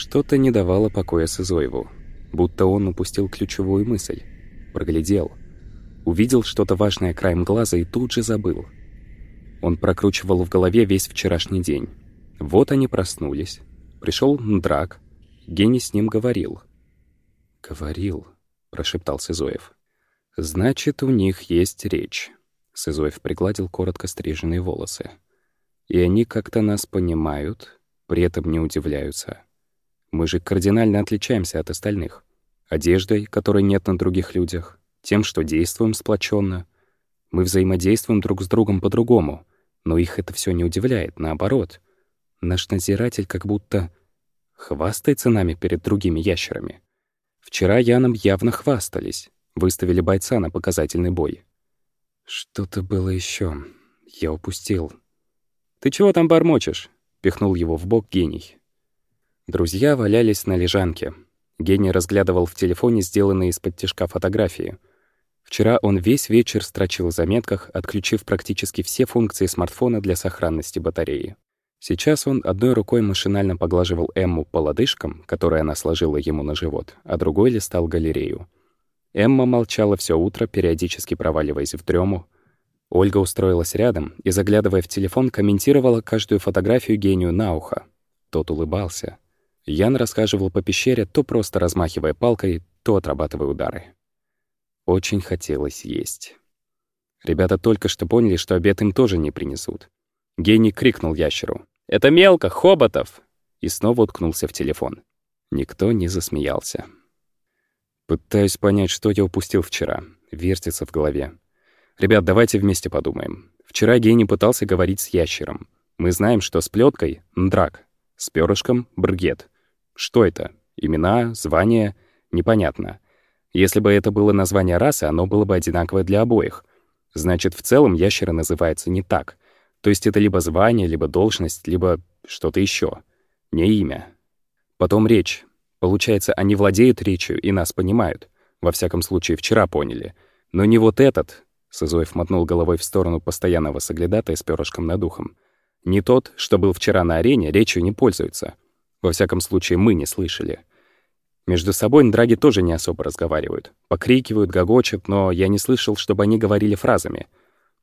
Что-то не давало покоя Сызоеву, будто он упустил ключевую мысль. Проглядел. Увидел что-то важное краем глаза и тут же забыл. Он прокручивал в голове весь вчерашний день. Вот они проснулись. Пришел Драк. Гений с ним говорил. «Говорил», — прошептал Сызоев. «Значит, у них есть речь». Сызоев пригладил коротко стриженные волосы. «И они как-то нас понимают, при этом не удивляются. Мы же кардинально отличаемся от остальных. Одеждой, которой нет на других людях, тем, что действуем сплоченно. Мы взаимодействуем друг с другом по-другому, но их это все не удивляет, наоборот. Наш надзиратель как будто хвастается нами перед другими ящерами. Вчера Яном явно хвастались, выставили бойца на показательный бой. Что-то было еще. Я упустил. «Ты чего там бормочешь?» — пихнул его в бок гений. Друзья валялись на лежанке. Гений разглядывал в телефоне сделанные из-под тяжка фотографии. Вчера он весь вечер строчил в заметках, отключив практически все функции смартфона для сохранности батареи. Сейчас он одной рукой машинально поглаживал Эмму по лодыжкам, которые она сложила ему на живот, а другой листал галерею. Эмма молчала все утро, периодически проваливаясь в дрему. Ольга устроилась рядом и, заглядывая в телефон, комментировала каждую фотографию гению на ухо. Тот улыбался. Ян расхаживал по пещере, то просто размахивая палкой, то отрабатывая удары. Очень хотелось есть. Ребята только что поняли, что обед им тоже не принесут. Гений крикнул ящеру. «Это мелко, Хоботов!» И снова уткнулся в телефон. Никто не засмеялся. Пытаюсь понять, что я упустил вчера. Вертится в голове. Ребят, давайте вместе подумаем. Вчера гений пытался говорить с ящером. Мы знаем, что с плеткой драк, с перышком — бргет. Что это? Имена, звания? Непонятно. Если бы это было название расы, оно было бы одинаковое для обоих. Значит, в целом ящера называется не так. То есть это либо звание, либо должность, либо что-то еще. Не имя. Потом речь. Получается, они владеют речью и нас понимают. Во всяком случае, вчера поняли. Но не вот этот, — Сызоев мотнул головой в сторону постоянного соглядатая с перышком над ухом. Не тот, что был вчера на арене, речью не пользуется. Во всяком случае, мы не слышали. Между собой драги тоже не особо разговаривают. Покрикивают, гогочат, но я не слышал, чтобы они говорили фразами.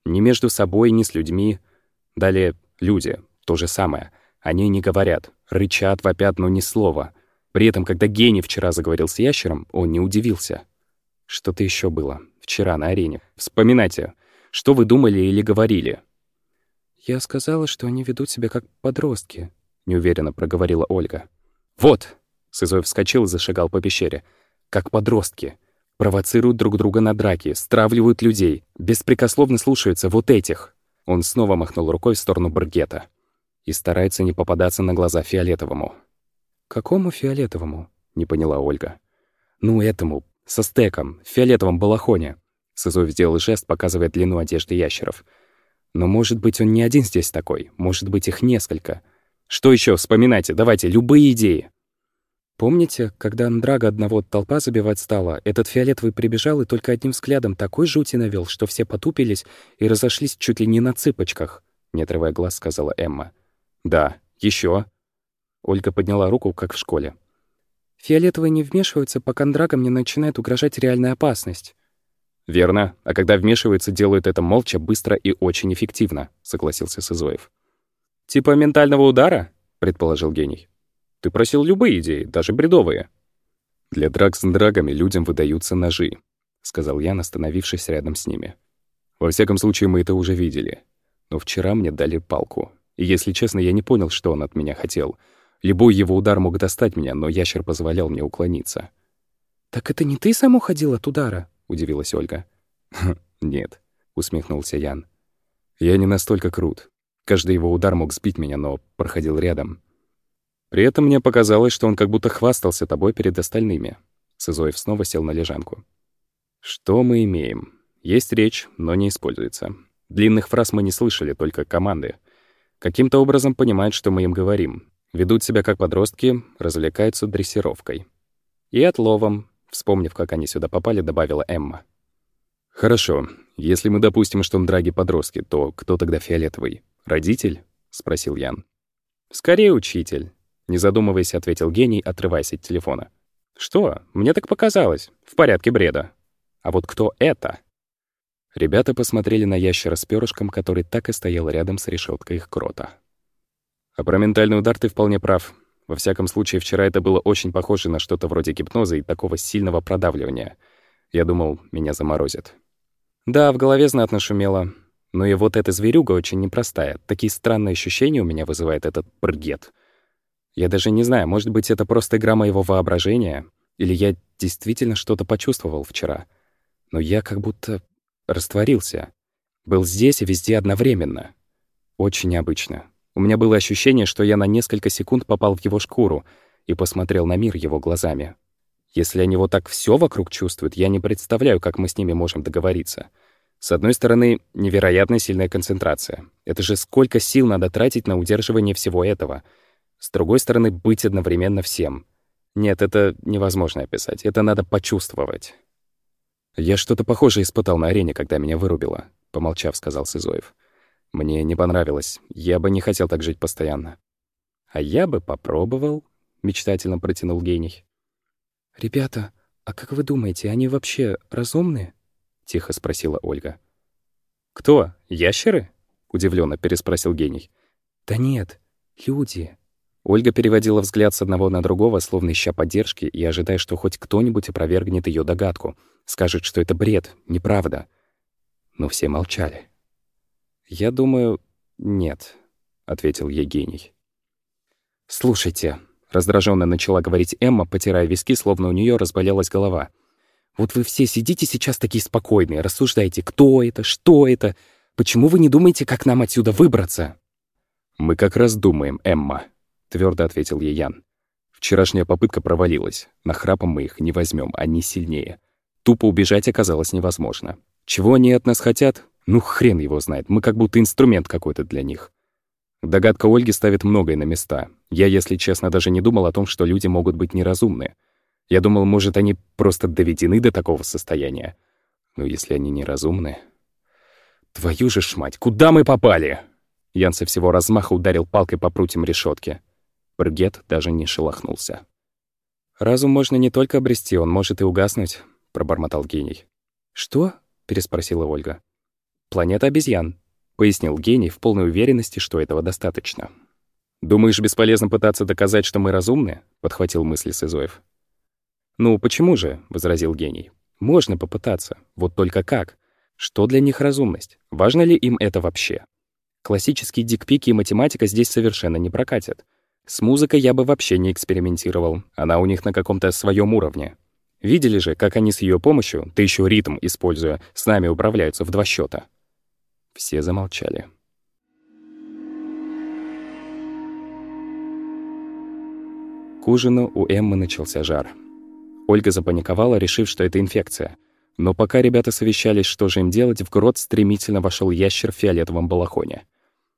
Ни между собой, ни с людьми. Далее люди. То же самое. Они не говорят. Рычат, вопят, но ни слова. При этом, когда гений вчера заговорил с ящером, он не удивился. Что-то еще было. Вчера на арене. Вспоминайте. Что вы думали или говорили? «Я сказала, что они ведут себя как подростки», — неуверенно проговорила Ольга. «Вот!» — Сызой вскочил и зашагал по пещере. «Как подростки. Провоцируют друг друга на драки, стравливают людей, беспрекословно слушаются вот этих». Он снова махнул рукой в сторону Баргета. И старается не попадаться на глаза Фиолетовому. «Какому фиолетовому?» — не поняла Ольга. «Ну, этому, со стеком, в фиолетовом балахоне». Сызов сделал жест, показывая длину одежды ящеров. «Но, может быть, он не один здесь такой, может быть, их несколько. Что еще? Вспоминайте, давайте, любые идеи». Помните, когда Андрага одного толпа забивать стала, этот фиолетовый прибежал и только одним взглядом такой жути навел, что все потупились и разошлись чуть ли не на цыпочках, не отрывая глаз, сказала Эмма. Да, еще. Ольга подняла руку, как в школе. «Фиолетовые не вмешиваются, пока драгам не начинает угрожать реальная опасность». «Верно. А когда вмешиваются, делают это молча, быстро и очень эффективно», — согласился Сызоев. «Типа ментального удара?» — предположил гений. «Ты просил любые идеи, даже бредовые». «Для драк с драгами людям выдаются ножи», — сказал Ян, остановившись рядом с ними. «Во всяком случае, мы это уже видели. Но вчера мне дали палку. И, если честно, я не понял, что он от меня хотел — Любой его удар мог достать меня, но ящер позволял мне уклониться. «Так это не ты сам уходил от удара?» — удивилась Ольга. «Нет», — усмехнулся Ян. «Я не настолько крут. Каждый его удар мог сбить меня, но проходил рядом. При этом мне показалось, что он как будто хвастался тобой перед остальными». Сызоев снова сел на лежанку. «Что мы имеем? Есть речь, но не используется. Длинных фраз мы не слышали, только команды. Каким-то образом понимают, что мы им говорим. Ведут себя как подростки, развлекаются дрессировкой. И отловом, вспомнив, как они сюда попали, добавила Эмма. «Хорошо. Если мы допустим, что драги подростки, то кто тогда фиолетовый? Родитель?» — спросил Ян. «Скорее учитель. Не задумываясь, ответил гений, отрываясь от телефона. «Что? Мне так показалось. В порядке бреда. А вот кто это?» Ребята посмотрели на ящера с перышком, который так и стоял рядом с решеткой их крота. «А про ментальный удар ты вполне прав. Во всяком случае, вчера это было очень похоже на что-то вроде гипноза и такого сильного продавливания. Я думал, меня заморозит. Да, в голове знатно шумело. Но и вот эта зверюга очень непростая. Такие странные ощущения у меня вызывает этот бргет. Я даже не знаю, может быть, это просто игра моего воображения, или я действительно что-то почувствовал вчера. Но я как будто растворился. Был здесь и везде одновременно. Очень необычно. У меня было ощущение, что я на несколько секунд попал в его шкуру и посмотрел на мир его глазами. Если они вот так все вокруг чувствуют, я не представляю, как мы с ними можем договориться. С одной стороны, невероятно сильная концентрация. Это же сколько сил надо тратить на удерживание всего этого. С другой стороны, быть одновременно всем. Нет, это невозможно описать. Это надо почувствовать. «Я что-то похожее испытал на арене, когда меня вырубило», — помолчав, сказал Сызоев. Мне не понравилось. Я бы не хотел так жить постоянно. А я бы попробовал, мечтательно протянул гений. Ребята, а как вы думаете, они вообще разумные? Тихо спросила Ольга. Кто? Ящеры? удивленно переспросил гений. Да нет, люди. Ольга переводила взгляд с одного на другого, словно ища поддержки и ожидая, что хоть кто-нибудь опровергнет ее догадку, скажет, что это бред, неправда. Но все молчали. «Я думаю, нет», — ответил Евгений. «Слушайте», — раздраженно начала говорить Эмма, потирая виски, словно у нее разболелась голова. «Вот вы все сидите сейчас такие спокойные, рассуждаете, кто это, что это, почему вы не думаете, как нам отсюда выбраться?» «Мы как раз думаем, Эмма», — твердо ответил ей Ян. «Вчерашняя попытка провалилась. На храпом мы их не возьмем, они сильнее. Тупо убежать оказалось невозможно. Чего они от нас хотят? Ну, хрен его знает, мы как будто инструмент какой-то для них. Догадка Ольги ставит многое на места. Я, если честно, даже не думал о том, что люди могут быть неразумны. Я думал, может, они просто доведены до такого состояния. Но если они неразумны... Твою же ж мать, куда мы попали? Ян со всего размаха ударил палкой по прутьям решетки. Бргет даже не шелохнулся. «Разум можно не только обрести, он может и угаснуть», — пробормотал гений. «Что?» — переспросила Ольга. «Планета обезьян», — пояснил гений в полной уверенности, что этого достаточно. «Думаешь, бесполезно пытаться доказать, что мы разумны?» — подхватил мысли Сызоев. «Ну, почему же?» — возразил гений. «Можно попытаться. Вот только как? Что для них разумность? Важно ли им это вообще? Классические дикпики и математика здесь совершенно не прокатят. С музыкой я бы вообще не экспериментировал. Она у них на каком-то своем уровне. Видели же, как они с ее помощью, да еще ритм используя, с нами управляются в два счета. Все замолчали. К ужину у Эммы начался жар. Ольга запаниковала, решив, что это инфекция. Но пока ребята совещались, что же им делать, в грот стремительно вошел ящер в фиолетовом балахоне.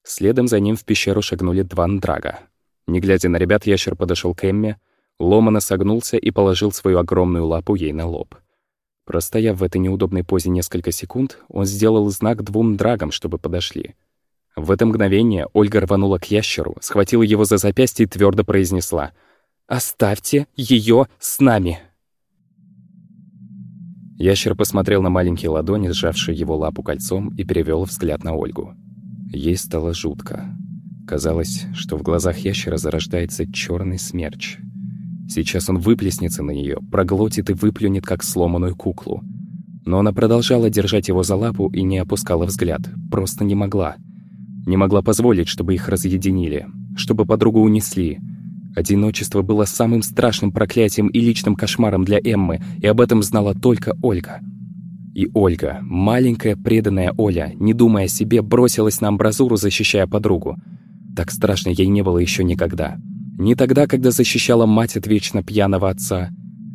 Следом за ним в пещеру шагнули два ндрага. Не глядя на ребят, ящер подошел к Эмме, ломано согнулся и положил свою огромную лапу ей на лоб. Простояв в этой неудобной позе несколько секунд, он сделал знак двум драгам, чтобы подошли. В это мгновение Ольга рванула к ящеру, схватила его за запястье и твердо произнесла «Оставьте ее с нами!» Ящер посмотрел на маленькие ладони, сжавшие его лапу кольцом, и перевел взгляд на Ольгу. Ей стало жутко. Казалось, что в глазах ящера зарождается черный смерч — Сейчас он выплеснется на нее, проглотит и выплюнет, как сломанную куклу. Но она продолжала держать его за лапу и не опускала взгляд. Просто не могла. Не могла позволить, чтобы их разъединили, чтобы подругу унесли. Одиночество было самым страшным проклятием и личным кошмаром для Эммы, и об этом знала только Ольга. И Ольга, маленькая преданная Оля, не думая о себе, бросилась на амбразуру, защищая подругу. Так страшно ей не было еще никогда. Не тогда, когда защищала мать от вечно пьяного отца.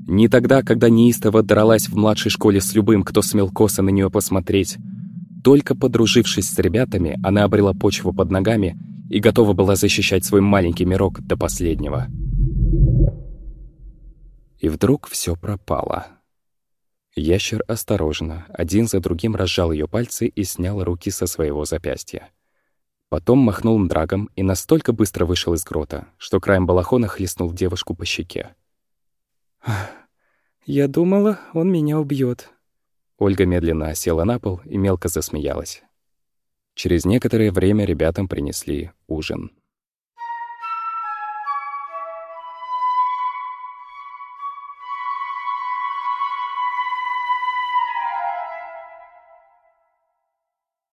Не тогда, когда неистово дралась в младшей школе с любым, кто смел косо на нее посмотреть. Только подружившись с ребятами, она обрела почву под ногами и готова была защищать свой маленький мирок до последнего. И вдруг все пропало. Ящер осторожно, один за другим разжал ее пальцы и снял руки со своего запястья. Потом махнул драгом и настолько быстро вышел из грота, что краем балахона хлестнул девушку по щеке. «Я думала, он меня убьет. Ольга медленно села на пол и мелко засмеялась. Через некоторое время ребятам принесли ужин.